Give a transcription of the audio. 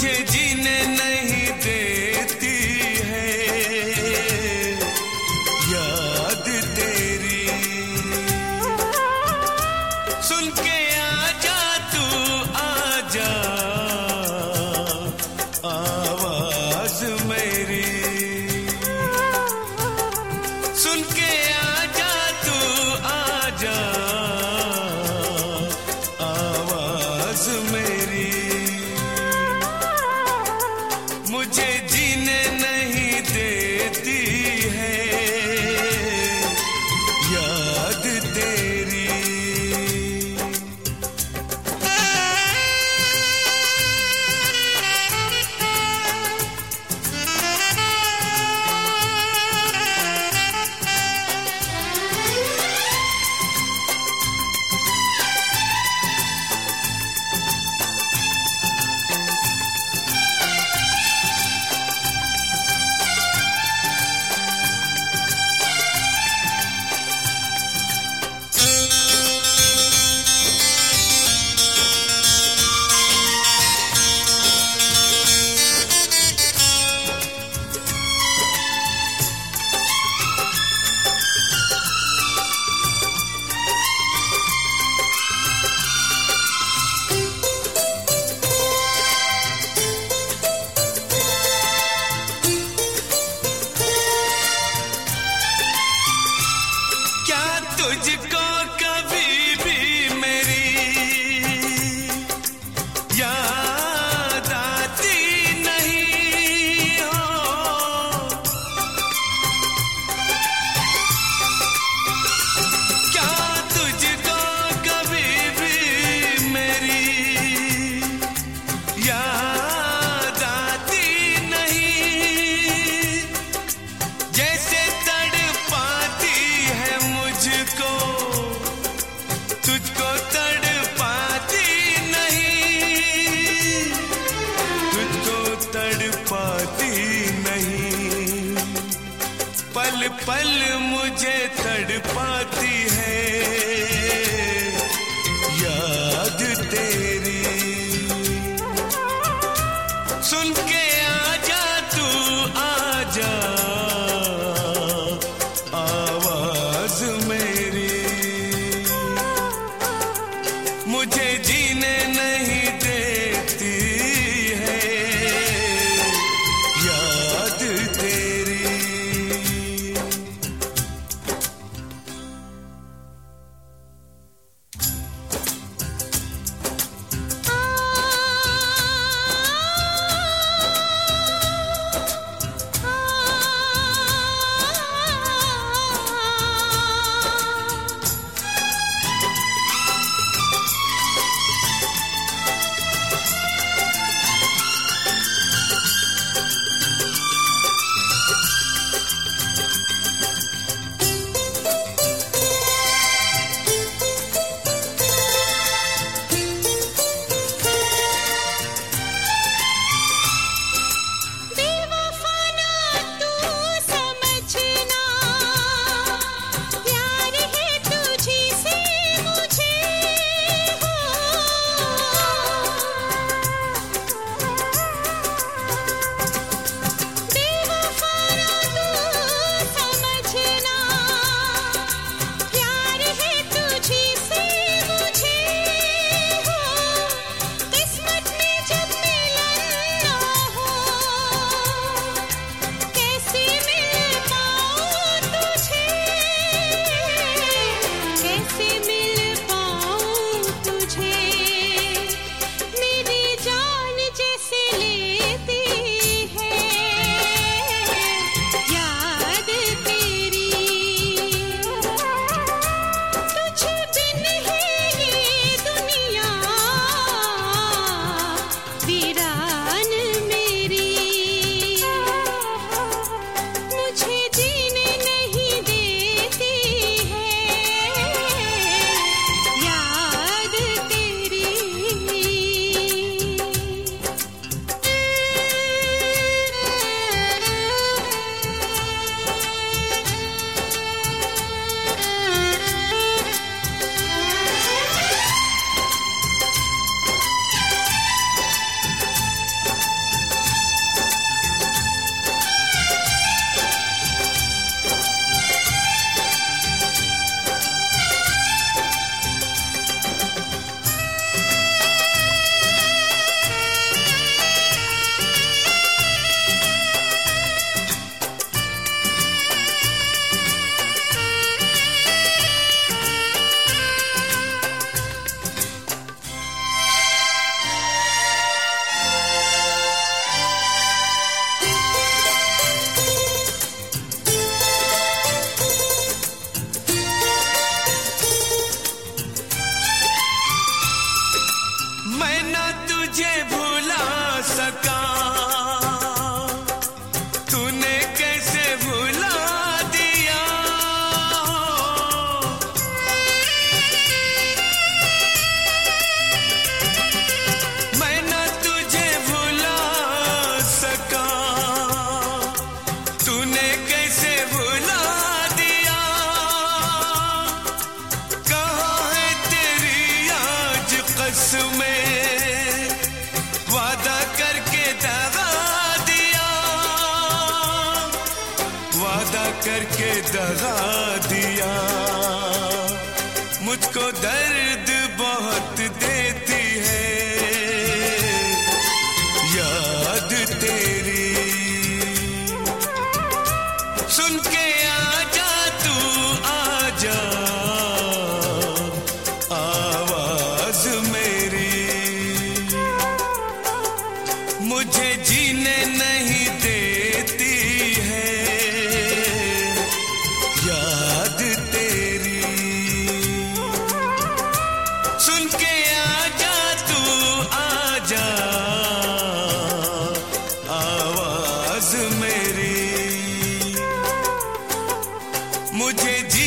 मुझे जीने नहीं मुझे जीने तुझको पाती है। याद तेरी। सुन के आजा तू आजा। आवाज़ मेरी। मुझे जीने नहीं gdzie वादा करके दगा दिया। वादा करके दगा दिया। मुझे जी